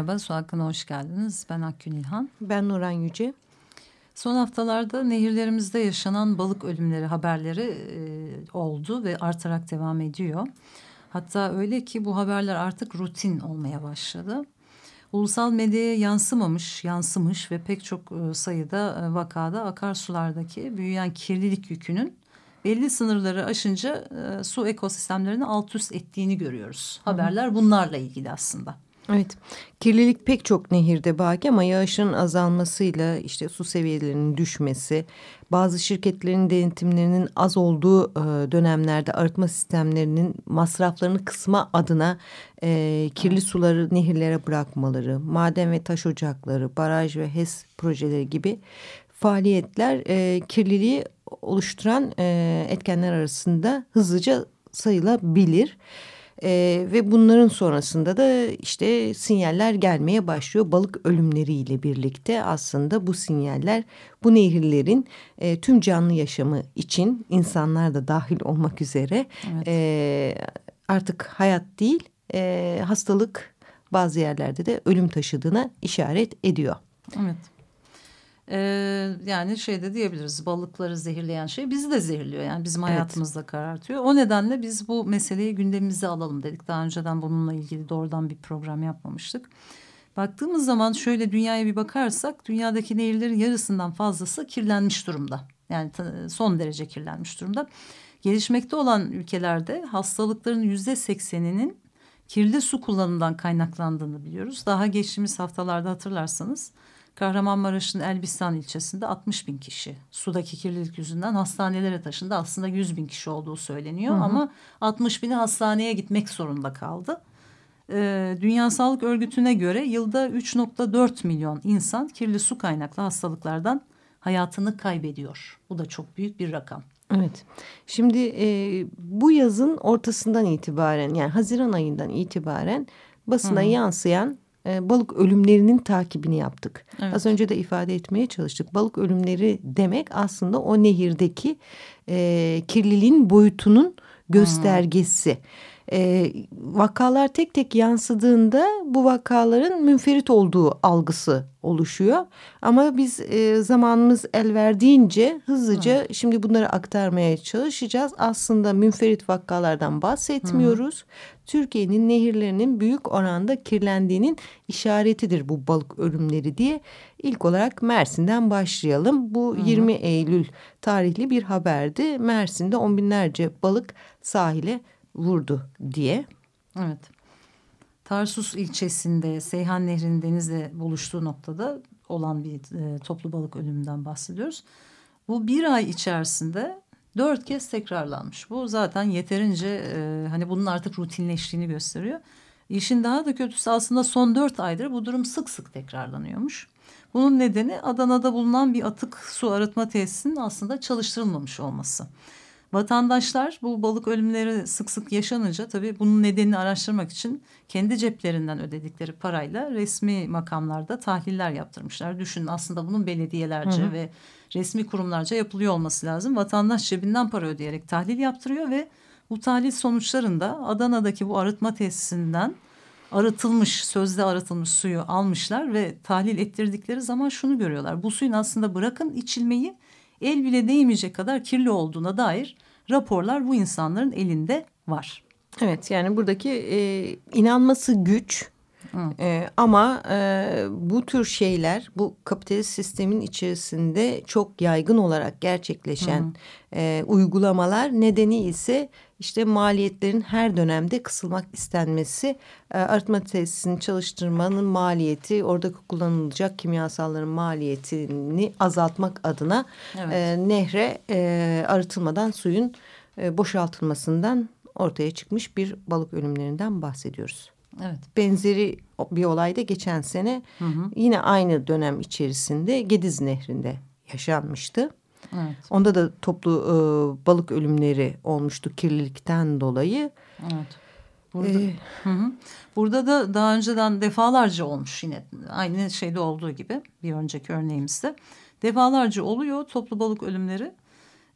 Merhaba, Su Hakkı'na hoş geldiniz. Ben Akgün İlhan. Ben Nuran Yüce. Son haftalarda nehirlerimizde yaşanan balık ölümleri haberleri e, oldu ve artarak devam ediyor. Hatta öyle ki bu haberler artık rutin olmaya başladı. Ulusal medyaya yansımamış, yansımış ve pek çok e, sayıda e, vakada akarsulardaki büyüyen kirlilik yükünün belli sınırları aşınca e, su ekosistemlerini alt üst ettiğini görüyoruz. Haberler bunlarla ilgili aslında. Evet, kirlilik pek çok nehirde baki ama yağışın azalmasıyla işte su seviyelerinin düşmesi, bazı şirketlerin denetimlerinin az olduğu e, dönemlerde arıtma sistemlerinin masraflarını kısma adına e, kirli suları nehirlere bırakmaları, maden ve taş ocakları, baraj ve HES projeleri gibi faaliyetler e, kirliliği oluşturan e, etkenler arasında hızlıca sayılabilir. E, ve bunların sonrasında da işte sinyaller gelmeye başlıyor. Balık ölümleriyle birlikte aslında bu sinyaller bu nehirlerin e, tüm canlı yaşamı için insanlar da dahil olmak üzere evet. e, artık hayat değil e, hastalık bazı yerlerde de ölüm taşıdığına işaret ediyor. Evet. Ee, yani şey de diyebiliriz balıkları zehirleyen şey bizi de zehirliyor. Yani bizim hayatımızda evet. karartıyor. O nedenle biz bu meseleyi gündemimize alalım dedik. Daha önceden bununla ilgili doğrudan bir program yapmamıştık. Baktığımız zaman şöyle dünyaya bir bakarsak dünyadaki nehirlerin yarısından fazlası kirlenmiş durumda. Yani son derece kirlenmiş durumda. Gelişmekte olan ülkelerde hastalıkların yüzde sekseninin kirli su kullanımından kaynaklandığını biliyoruz. Daha geçtiğimiz haftalarda hatırlarsanız Kahramanmaraş'ın Elbistan ilçesinde 60 bin kişi sudaki kirlilik yüzünden hastanelere taşındı. Aslında 100 bin kişi olduğu söyleniyor hı hı. ama 60 bini hastaneye gitmek zorunda kaldı. Ee, Dünya Sağlık Örgütü'ne göre yılda 3.4 milyon insan kirli su kaynaklı hastalıklardan hayatını kaybediyor. Bu da çok büyük bir rakam. Evet. Şimdi e, bu yazın ortasından itibaren yani Haziran ayından itibaren basına Hı yansıyan e, balık ölümlerinin takibini yaptık. Evet. Az önce de ifade etmeye çalıştık. Balık ölümleri demek aslında o nehirdeki e, kirliliğin boyutunun göstergesi. Hmm e, vakalar tek tek yansıdığında bu vakaların münferit olduğu algısı oluşuyor. Ama biz e, zamanımız el verdiğince hızlıca Hı. şimdi bunları aktarmaya çalışacağız. Aslında münferit vakalardan bahsetmiyoruz. Türkiye'nin nehirlerinin büyük oranda kirlendiğinin işaretidir bu balık ölümleri diye. İlk olarak Mersin'den başlayalım. Bu Hı. 20 Eylül tarihli bir haberdi. Mersin'de on binlerce balık sahile vurdu diye. Evet. Tarsus ilçesinde Seyhan Nehri'nin denizle buluştuğu noktada olan bir e, toplu balık ölümünden bahsediyoruz. Bu bir ay içerisinde dört kez tekrarlanmış. Bu zaten yeterince e, hani bunun artık rutinleştiğini gösteriyor. İşin daha da kötüsü aslında son dört aydır bu durum sık sık tekrarlanıyormuş. Bunun nedeni Adana'da bulunan bir atık su arıtma tesisinin aslında çalıştırılmamış olması. Vatandaşlar bu balık ölümleri sık sık yaşanınca tabii bunun nedenini araştırmak için kendi ceplerinden ödedikleri parayla resmi makamlarda tahliller yaptırmışlar. Düşünün aslında bunun belediyelerce hı hı. ve resmi kurumlarca yapılıyor olması lazım. Vatandaş cebinden para ödeyerek tahlil yaptırıyor ve bu tahlil sonuçlarında Adana'daki bu arıtma tesisinden arıtılmış, sözde arıtılmış suyu almışlar ve tahlil ettirdikleri zaman şunu görüyorlar. Bu suyun aslında bırakın içilmeyi el bile değmeyecek kadar kirli olduğuna dair raporlar bu insanların elinde var. Evet yani buradaki e, inanması güç e, ama e, bu tür şeyler bu kapitalist sistemin içerisinde çok yaygın olarak gerçekleşen e, uygulamalar nedeni ise işte maliyetlerin her dönemde kısılmak istenmesi, e, arıtma tesisini çalıştırmanın maliyeti, orada kullanılacak kimyasalların maliyetini azaltmak adına evet. e, nehre e, arıtılmadan suyun e, boşaltılmasından ortaya çıkmış bir balık ölümlerinden bahsediyoruz. Evet. Benzeri bir olay da geçen sene hı hı. yine aynı dönem içerisinde Gediz Nehri'nde yaşanmıştı. Evet. Onda da toplu e, balık ölümleri olmuştu kirlilikten dolayı. Evet. Burada, ee, hı hı. Burada da daha önceden defalarca olmuş yine aynı şeyde olduğu gibi bir önceki örneğimizde. Defalarca oluyor toplu balık ölümleri.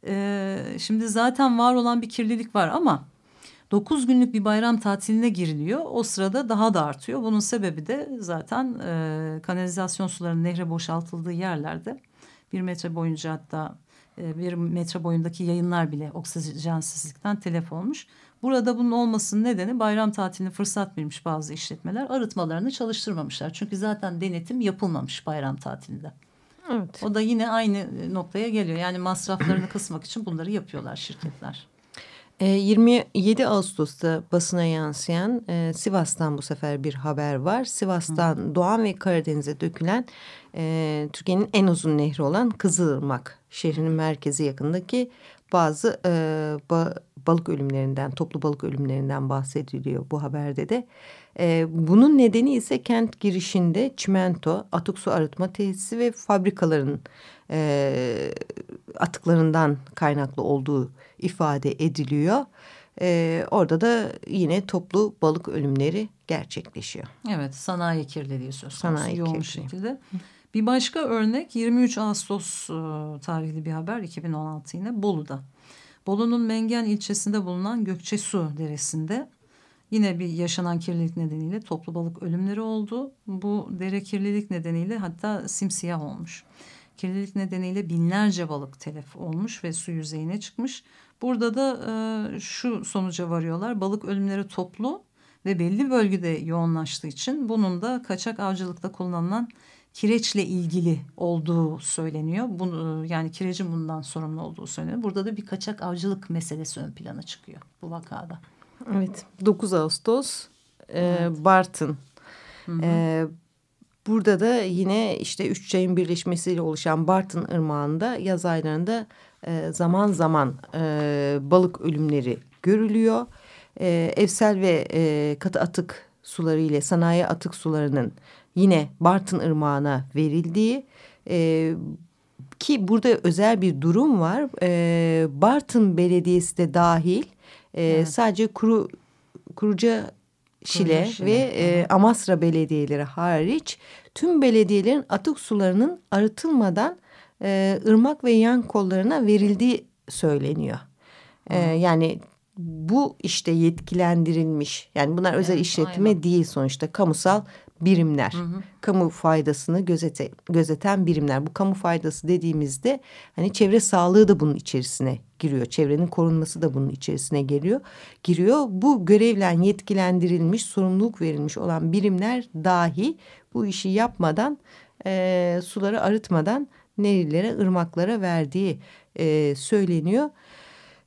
Ee, şimdi zaten var olan bir kirlilik var ama 9 günlük bir bayram tatiline giriliyor. O sırada daha da artıyor. Bunun sebebi de zaten e, kanalizasyon sularının nehre boşaltıldığı yerlerde bir metre boyunca hatta e, bir metre boyundaki yayınlar bile oksijensizlikten telef olmuş. Burada bunun olmasının nedeni bayram tatilini fırsat bilmiş bazı işletmeler arıtmalarını çalıştırmamışlar. Çünkü zaten denetim yapılmamış bayram tatilinde. Evet. O da yine aynı noktaya geliyor. Yani masraflarını kısmak için bunları yapıyorlar şirketler. 27 ee, Ağustos'ta basına yansıyan e, Sivas'tan bu sefer bir haber var. Sivas'tan Hı. Doğan ve Karadeniz'e dökülen e, Türkiye'nin en uzun nehri olan Kızılırmak şehrinin merkezi yakındaki bazı e, ba, balık ölümlerinden, toplu balık ölümlerinden bahsediliyor bu haberde de. E, bunun nedeni ise kent girişinde çimento, atık su arıtma tesisi ve fabrikaların e, atıklarından kaynaklı olduğu ifade ediliyor. E, orada da yine toplu balık ölümleri gerçekleşiyor. Evet sanayi kirliliği söz konusu sanayi yoğun kirliliği. şekilde. Bir başka örnek 23 Ağustos e, tarihli bir haber 2016 yine Bolu'da. Bolu'nun Mengen ilçesinde bulunan Gökçesu Deresi'nde yine bir yaşanan kirlilik nedeniyle toplu balık ölümleri oldu. Bu dere kirlilik nedeniyle hatta simsiyah olmuş. Kirlilik nedeniyle binlerce balık telef olmuş ve su yüzeyine çıkmış. Burada da e, şu sonuca varıyorlar. Balık ölümleri toplu ve belli bölgede yoğunlaştığı için bunun da kaçak avcılıkta kullanılan kireçle ilgili olduğu söyleniyor. Bunu, yani kirecin bundan sorumlu olduğu söyleniyor. Burada da bir kaçak avcılık meselesi ön plana çıkıyor bu vakada. Evet 9 Ağustos e, evet. Bartın. Hı hı. E, burada da yine işte üç çayın birleşmesiyle oluşan Bartın Irmağı'nda yaz aylarında e, zaman zaman e, balık ölümleri görülüyor. E, evsel ve e, katı atık suları ile sanayi atık sularının yine Bartın Irmağı'na verildiği e, ki burada özel bir durum var. E, Bartın Belediyesi de dahil e, evet. sadece Kuru Kuruca Şile, Şile ve e, Amasra belediyeleri hariç tüm belediyelerin atık sularının arıtılmadan e, ırmak ve yan kollarına verildiği söyleniyor. E, yani bu işte yetkilendirilmiş yani bunlar evet, özel işletme aynen. değil sonuçta kamusal birimler. Hı hı. Kamu faydasını gözete, gözeten birimler. Bu kamu faydası dediğimizde hani çevre sağlığı da bunun içerisine giriyor. Çevrenin korunması da bunun içerisine geliyor. Giriyor. Bu görevle yetkilendirilmiş, sorumluluk verilmiş olan birimler dahi bu işi yapmadan, e, suları arıtmadan nehirlere, ırmaklara verdiği e, söyleniyor.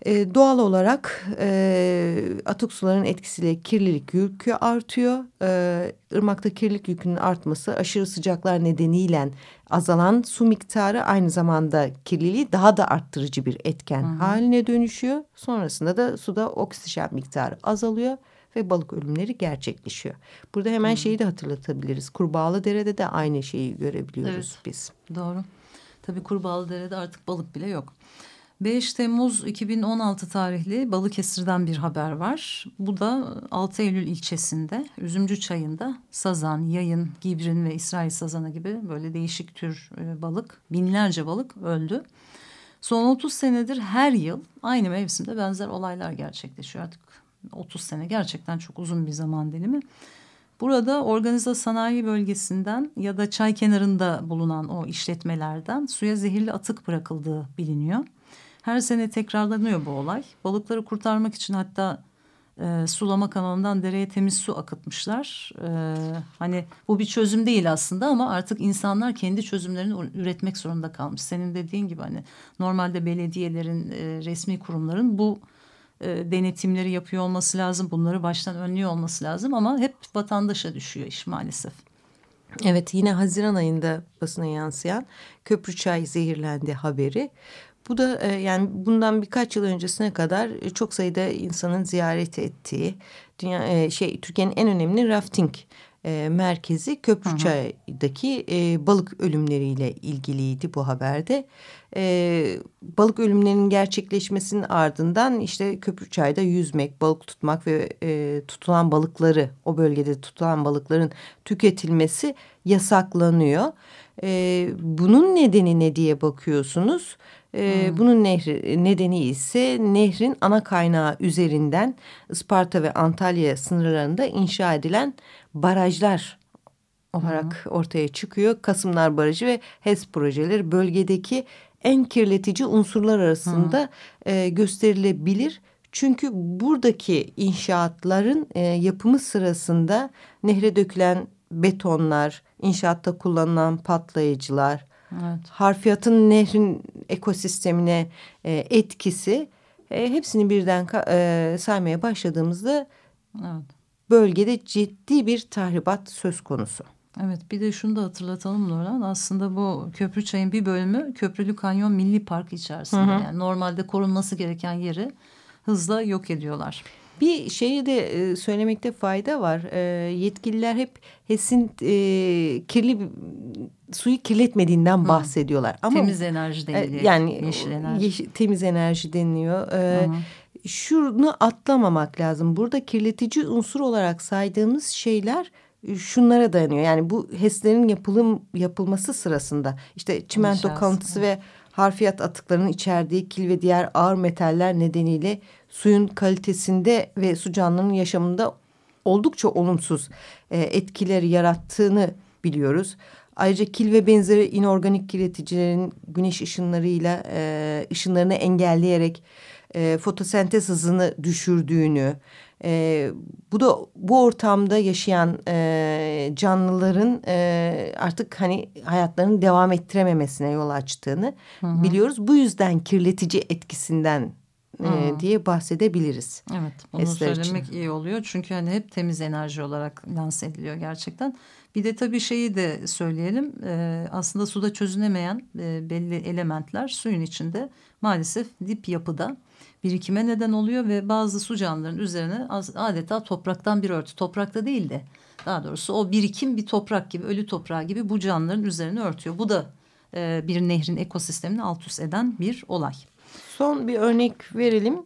E, doğal olarak e, atık suların etkisiyle kirlilik yükü artıyor. E, ırmakta kirlilik yükünün artması aşırı sıcaklar nedeniyle azalan su miktarı aynı zamanda kirliliği daha da arttırıcı bir etken Hı -hı. haline dönüşüyor. Sonrasında da suda oksijen miktarı azalıyor ve balık ölümleri gerçekleşiyor. Burada hemen Hı -hı. şeyi de hatırlatabiliriz. Kurbağalı Dere'de de aynı şeyi görebiliyoruz evet, biz. Doğru. Tabii Kurbağalı Dere'de artık balık bile yok. 5 Temmuz 2016 tarihli Balıkesir'den bir haber var. Bu da 6 Eylül ilçesinde Üzümcü Çayı'nda sazan, yayın, gibrin ve İsrail sazanı gibi böyle değişik tür e, balık, binlerce balık öldü. Son 30 senedir her yıl aynı mevsimde benzer olaylar gerçekleşiyor. Artık 30 sene gerçekten çok uzun bir zaman dilimi. Burada organize sanayi bölgesinden ya da çay kenarında bulunan o işletmelerden suya zehirli atık bırakıldığı biliniyor. Her sene tekrarlanıyor bu olay. Balıkları kurtarmak için hatta e, sulama kanalından dereye temiz su akıtmışlar. E, hani bu bir çözüm değil aslında ama artık insanlar kendi çözümlerini üretmek zorunda kalmış. Senin dediğin gibi hani normalde belediyelerin, e, resmi kurumların bu e, denetimleri yapıyor olması lazım. Bunları baştan önlüyor olması lazım ama hep vatandaşa düşüyor iş maalesef. Evet yine Haziran ayında basına yansıyan Köprü Çay zehirlendi haberi. Bu da e, yani bundan birkaç yıl öncesine kadar e, çok sayıda insanın ziyaret ettiği dünya e, şey Türkiye'nin en önemli rafting e, merkezi Köprüçay'daki e, balık ölümleriyle ilgiliydi bu haberde. E, balık ölümlerinin gerçekleşmesinin ardından işte Köprüçay'da yüzmek, balık tutmak ve e, tutulan balıkları o bölgede tutulan balıkların tüketilmesi yasaklanıyor. E, bunun nedeni ne diye bakıyorsunuz? E, hmm. Bunun nehri, nedeni ise nehrin ana kaynağı üzerinden Isparta ve Antalya sınırlarında inşa edilen barajlar olarak hmm. ortaya çıkıyor. Kasımlar Barajı ve HES projeleri bölgedeki en kirletici unsurlar arasında hmm. e, gösterilebilir. Çünkü buradaki inşaatların e, yapımı sırasında nehre dökülen betonlar, inşaatta kullanılan patlayıcılar, evet. harfiyatın nehrin ekosistemine e, etkisi e, hepsini birden e, saymaya başladığımızda evet. bölgede ciddi bir tahribat söz konusu. Evet bir de şunu da hatırlatalım Nurhan aslında bu köprü çayın bir bölümü Köprülü Kanyon Milli Park içerisinde. Hı hı. Yani normalde korunması gereken yeri hızla yok ediyorlar. Bir şeyi de e, söylemekte fayda var. E, yetkililer hep HES'in e, kirli suyu kirletmediğinden Hı. bahsediyorlar. Ama, temiz enerji deniliyor. Yani yeşil enerji. Yeşil, temiz enerji deniliyor. E, şunu atlamamak lazım. Burada kirletici unsur olarak saydığımız şeyler şunlara dayanıyor. Yani bu HES'lerin yapılım yapılması sırasında işte çimento kalıntısı ve harfiyat atıklarının içerdiği kil ve diğer ağır metaller nedeniyle suyun kalitesinde ve su canlının yaşamında oldukça olumsuz e, etkiler yarattığını biliyoruz. Ayrıca kil ve benzeri inorganik kirleticilerin güneş ışınlarıyla e, ışınlarını engelleyerek e, fotosentez hızını düşürdüğünü, e, bu da bu ortamda yaşayan e, canlıların e, artık hani hayatlarını devam ettirememesine yol açtığını hı hı. biliyoruz. Bu yüzden kirletici etkisinden e, diye bahsedebiliriz. Evet bunu söylemek için. iyi oluyor. Çünkü hani hep temiz enerji olarak lanse ediliyor gerçekten. Bir de tabii şeyi de söyleyelim. E, aslında suda çözünemeyen e, belli elementler suyun içinde maalesef dip yapıda birikime neden oluyor ve bazı su canlıların üzerine adeta topraktan bir örtü. Toprakta değil de daha doğrusu o birikim bir toprak gibi ölü toprağı gibi bu canlıların üzerine örtüyor. Bu da e, bir nehrin ekosistemini alt üst eden bir olay. Son bir örnek verelim.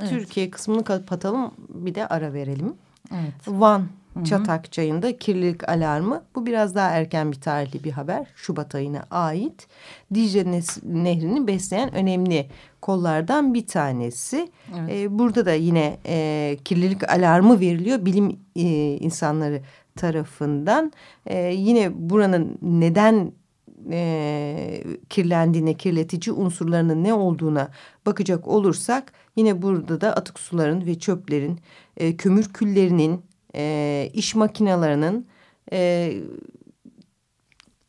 Evet. Türkiye kısmını kapatalım bir de ara verelim. Evet. Van Çatak Çayı'nda kirlilik alarmı. Bu biraz daha erken bir tarihli bir haber. Şubat ayına ait. Dicle Nehri'ni besleyen önemli kollardan bir tanesi. Evet. Ee, burada da yine e, kirlilik alarmı veriliyor bilim e, insanları tarafından. E, yine buranın neden e, kirlendiğine, kirletici unsurlarının ne olduğuna bakacak olursak yine burada da atık suların ve çöplerin, e, kömür küllerinin, e, iş makinelerinin e,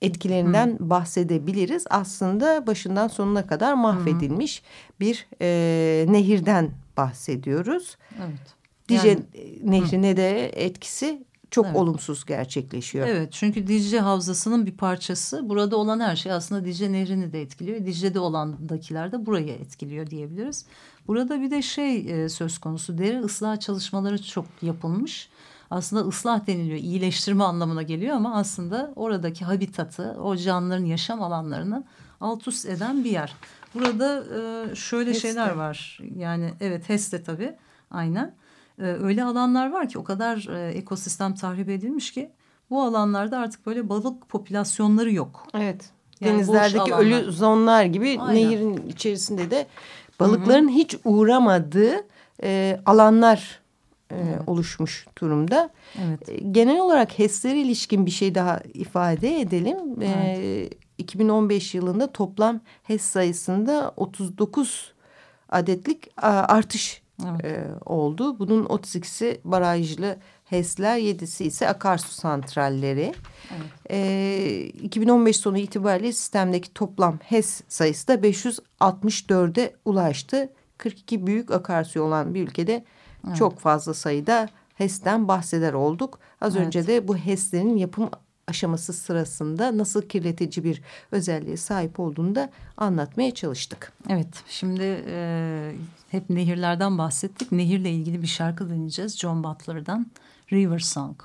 etkilerinden Hı. bahsedebiliriz. Aslında başından sonuna kadar mahvedilmiş Hı. bir e, nehirden bahsediyoruz. Evet. Dicle yani, nehrine de etkisi çok evet. olumsuz gerçekleşiyor. Evet çünkü Dicle Havzası'nın bir parçası. Burada olan her şey aslında Dicle Nehri'ni de etkiliyor. Dicle'de olandakiler de burayı etkiliyor diyebiliriz. Burada bir de şey e, söz konusu deri ıslah çalışmaları çok yapılmış. Aslında ıslah deniliyor, iyileştirme anlamına geliyor ama aslında oradaki habitatı, o canlıların yaşam alanlarını alt üst eden bir yer. Burada e, şöyle HES'te. şeyler var. Yani evet HES'te tabii aynen. E, öyle alanlar var ki o kadar e, ekosistem tahrip edilmiş ki bu alanlarda artık böyle balık popülasyonları yok. Evet. Yani Denizlerdeki ölü zonlar gibi Aynen. nehirin içerisinde de balıkların Hı -hı. hiç uğramadığı e, alanlar e, evet. oluşmuş durumda. Evet. E, genel olarak HES'lere ilişkin bir şey daha ifade edelim. E, evet. E, 2015 yılında toplam HES sayısında 39 adetlik artış evet. e, oldu. Bunun 32'si barajlı HES'ler, 7'si ise akarsu santralleri. Evet. E, 2015 sonu itibariyle sistemdeki toplam HES sayısı da 564'e ulaştı. 42 büyük akarsu olan bir ülkede evet. çok fazla sayıda HES'ten bahseder olduk. Az evet. önce de bu HES'lerin yapım aşaması sırasında nasıl kirletici bir özelliğe sahip olduğunu da anlatmaya çalıştık. Evet şimdi e, hep nehirlerden bahsettik. Nehirle ilgili bir şarkı dinleyeceğiz John Butler'dan River Song.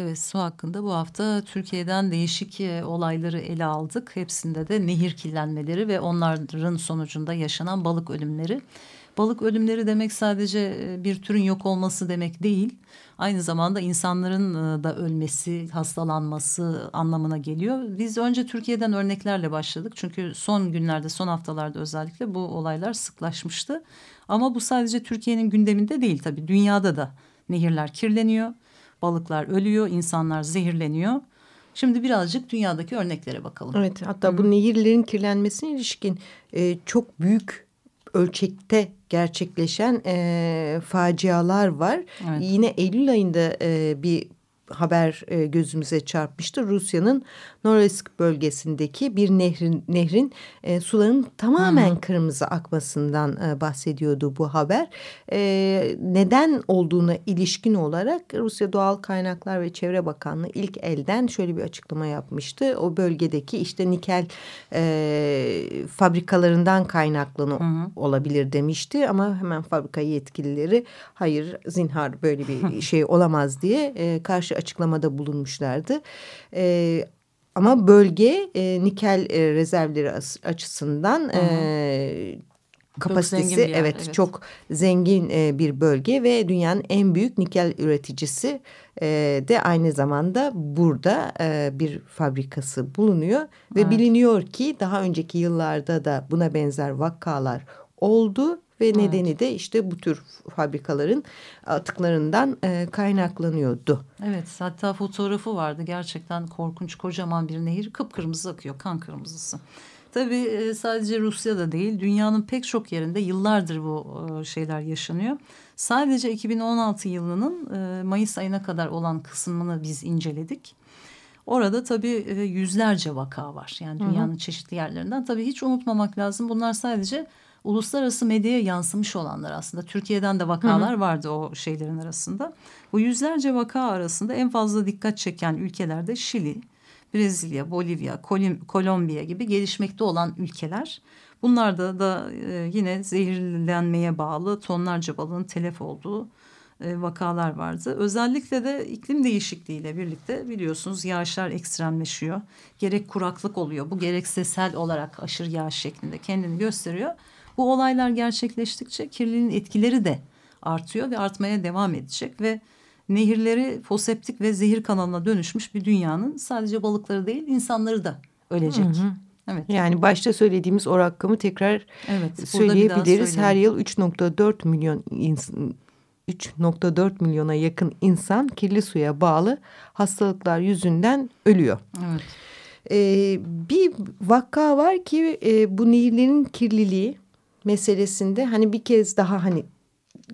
Evet su hakkında bu hafta Türkiye'den değişik e, olayları ele aldık. Hepsinde de nehir kirlenmeleri ve onların sonucunda yaşanan balık ölümleri. Balık ölümleri demek sadece e, bir türün yok olması demek değil. Aynı zamanda insanların e, da ölmesi, hastalanması anlamına geliyor. Biz önce Türkiye'den örneklerle başladık. Çünkü son günlerde, son haftalarda özellikle bu olaylar sıklaşmıştı. Ama bu sadece Türkiye'nin gündeminde değil tabii. Dünyada da nehirler kirleniyor balıklar ölüyor, insanlar zehirleniyor. Şimdi birazcık dünyadaki örneklere bakalım. Evet hatta Hı bu nehirlerin kirlenmesine ilişkin e, çok büyük ölçekte gerçekleşen e, facialar var. Evet. Yine Eylül ayında e, bir haber e, gözümüze çarpmıştı. Rusya'nın Norilsk bölgesindeki bir nehrin nehrin e, suların tamamen Hı. kırmızı akmasından e, bahsediyordu bu haber. E, neden olduğuna ilişkin olarak Rusya Doğal Kaynaklar ve Çevre Bakanlığı ilk elden şöyle bir açıklama yapmıştı. O bölgedeki işte nikel e, fabrikalarından kaynaklanı Hı. olabilir demişti ama hemen fabrika yetkilileri hayır zinhar böyle bir şey olamaz diye e, karşı açıklamada bulunmuşlardı. E, ama bölge e, nikel e, rezervleri açısından e, kapasitesi çok evet, evet çok zengin e, bir bölge ve dünyanın en büyük nikel üreticisi e, de aynı zamanda burada e, bir fabrikası bulunuyor ve evet. biliniyor ki daha önceki yıllarda da buna benzer vakalar oldu ve evet. nedeni de işte bu tür fabrikaların atıklarından e, kaynaklanıyordu. Evet hatta fotoğrafı vardı gerçekten korkunç kocaman bir nehir kıpkırmızı akıyor kan kırmızısı. Tabii e, sadece Rusya'da değil dünyanın pek çok yerinde yıllardır bu e, şeyler yaşanıyor. Sadece 2016 yılının e, Mayıs ayına kadar olan kısmını biz inceledik. Orada tabii yüzlerce vaka var. Yani dünyanın hı hı. çeşitli yerlerinden. Tabii hiç unutmamak lazım. Bunlar sadece uluslararası medyaya yansımış olanlar aslında. Türkiye'den de vakalar hı hı. vardı o şeylerin arasında. Bu yüzlerce vaka arasında en fazla dikkat çeken ülkelerde Şili, Brezilya, Bolivya, Kolombiya gibi gelişmekte olan ülkeler. Bunlarda da e, yine zehirlenmeye bağlı tonlarca balığın telef olduğu e, vakalar vardı. Özellikle de iklim değişikliğiyle birlikte biliyorsunuz yağışlar ekstremleşiyor. Gerek kuraklık oluyor. Bu gerekse sel olarak aşırı yağış şeklinde kendini gösteriyor. Bu olaylar gerçekleştikçe kirliliğin etkileri de artıyor ve artmaya devam edecek ve nehirleri foseptik ve zehir kanalına dönüşmüş bir dünyanın sadece balıkları değil insanları da ölecek. Hı hı. Evet. Yani başta söylediğimiz o rakamı tekrar evet, söyleyebiliriz. Her yıl 3.4 milyon insan 3.4 milyona yakın insan kirli suya bağlı hastalıklar yüzünden ölüyor. Evet. Ee, bir vaka var ki e, bu nehirlerin kirliliği meselesinde hani bir kez daha hani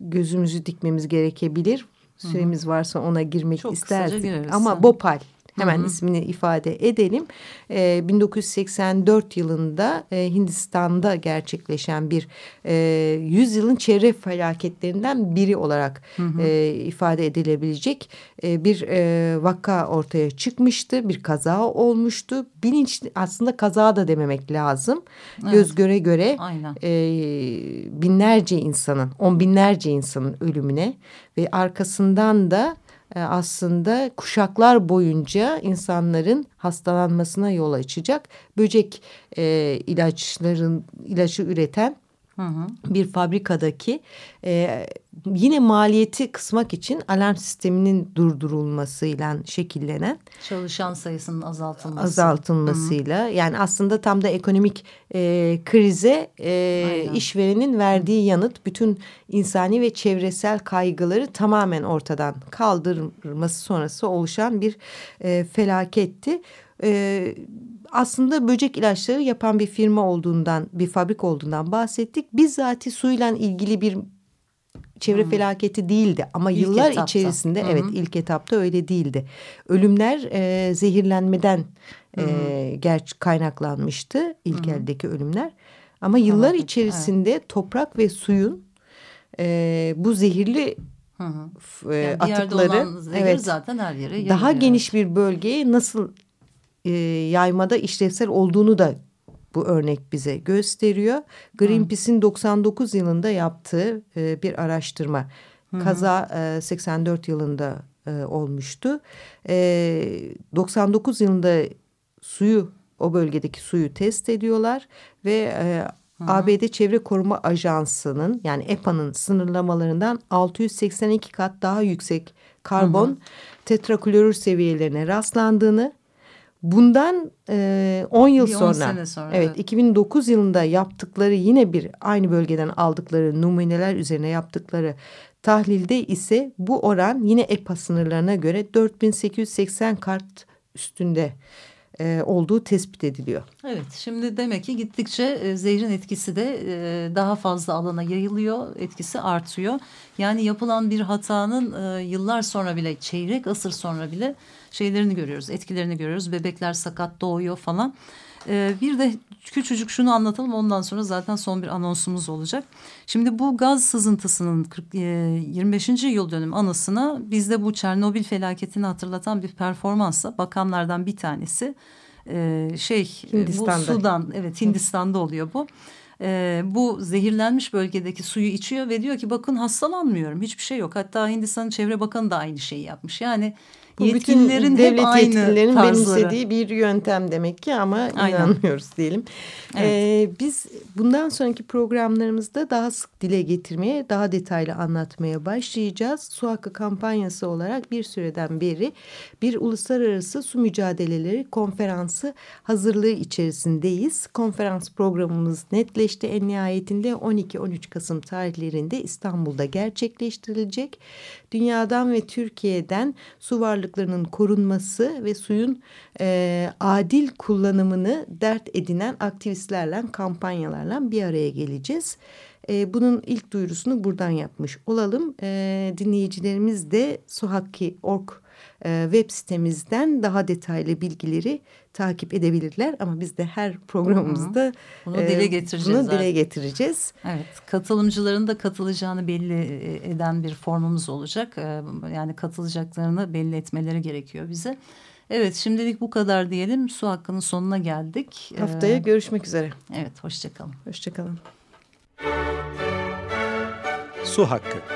gözümüzü dikmemiz gerekebilir. Süremiz varsa ona girmek Çok istersek. Ama Bopal hemen Hı -hı. ismini ifade edelim. E, ee, 1984 yılında e, Hindistan'da gerçekleşen bir e, yüzyılın çevre felaketlerinden biri olarak Hı -hı. E, ifade edilebilecek e, bir e, vaka ortaya çıkmıştı. Bir kaza olmuştu. Bilinç aslında kaza da dememek lazım. Evet. Göz göre göre e, binlerce insanın, on binlerce insanın ölümüne ve arkasından da aslında kuşaklar boyunca insanların hastalanmasına yol açacak böcek e, ilaçların ilacı üreten Hı hı. bir fabrikadaki e, yine maliyeti kısmak için alarm sisteminin durdurulmasıyla şekillenen çalışan sayısının azaltılması. azaltılmasıyla. Hı yani aslında tam da ekonomik e, krize e, işverenin verdiği yanıt bütün insani ve çevresel kaygıları tamamen ortadan kaldırması sonrası oluşan bir e, felaketti. E, aslında böcek ilaçları yapan bir firma olduğundan, bir fabrik olduğundan bahsettik. Bizzati suyla ilgili bir çevre hmm. felaketi değildi ama ilk yıllar etapta. içerisinde hmm. evet ilk etapta öyle değildi. Ölümler e, zehirlenmeden hmm. e, gerçi kaynaklanmıştı ilk hmm. eldeki ölümler. Ama yıllar tamam. içerisinde evet. toprak ve suyun e, bu zehirli Hı hı. E, yani atıkları evet, zaten her yere daha geniş bir bölgeye nasıl e, yaymada işlevsel olduğunu da bu örnek bize gösteriyor. Greenpeace'in 99 yılında yaptığı e, bir araştırma. Hı. Kaza e, 84 yılında e, olmuştu. E, 99 yılında suyu o bölgedeki suyu test ediyorlar ve e, ABD Çevre Koruma Ajansı'nın yani EPA'nın sınırlamalarından 682 kat daha yüksek karbon hı hı. tetraklorür seviyelerine rastlandığını Bundan e, 10 yıl sonra, sene sonra evet, evet. 2009 yılında yaptıkları yine bir aynı bölgeden aldıkları numuneler üzerine yaptıkları tahlilde ise bu oran yine EPA sınırlarına göre 4880 kart üstünde e, olduğu tespit ediliyor. Evet şimdi demek ki gittikçe e, zehrin etkisi de e, daha fazla alana yayılıyor etkisi artıyor. Yani yapılan bir hatanın e, yıllar sonra bile çeyrek asır sonra bile şeylerini görüyoruz etkilerini görüyoruz bebekler sakat doğuyor falan. Ee, bir de küçücük şunu anlatalım ondan sonra zaten son bir anonsumuz olacak. Şimdi bu gaz sızıntısının 40, 25. E, yıl dönüm anısına bizde bu Çernobil felaketini hatırlatan bir performansla bakanlardan bir tanesi e, şey Hindistan'da. bu Sudan evet Hindistan'da oluyor bu. E, bu zehirlenmiş bölgedeki suyu içiyor ve diyor ki bakın hastalanmıyorum hiçbir şey yok. Hatta Hindistan'ın çevre bakanı da aynı şeyi yapmış. Yani yetkililerin devlet hep aynı yetkililerin tarzları. benimsediği bir yöntem demek ki ama Aynen. inanmıyoruz diyelim. Evet. Ee, biz bundan sonraki programlarımızda daha sık dile getirmeye, daha detaylı anlatmaya başlayacağız. Su hakkı kampanyası olarak bir süreden beri bir uluslararası su mücadeleleri konferansı hazırlığı içerisindeyiz. Konferans programımız netleşti. En nihayetinde 12-13 Kasım tarihlerinde İstanbul'da gerçekleştirilecek. Dünyadan ve Türkiye'den su varlıklarının korunması ve suyun e, adil kullanımını dert edinen aktivistlerle, kampanyalarla bir araya geleceğiz. E, bunun ilk duyurusunu buradan yapmış olalım. E, dinleyicilerimiz de suhakki.org e, web sitemizden daha detaylı bilgileri takip edebilirler. Ama biz de her programımızda bunu e, dile getireceğiz. Bunu dile getireceğiz. Evet, katılımcıların da katılacağını belli eden bir formumuz olacak. E, yani katılacaklarını belli etmeleri gerekiyor bize. Evet, şimdilik bu kadar diyelim. Su hakkının sonuna geldik. Haftaya ee, görüşmek üzere. Evet, hoşçakalın. Hoşçakalın. Su hakkı.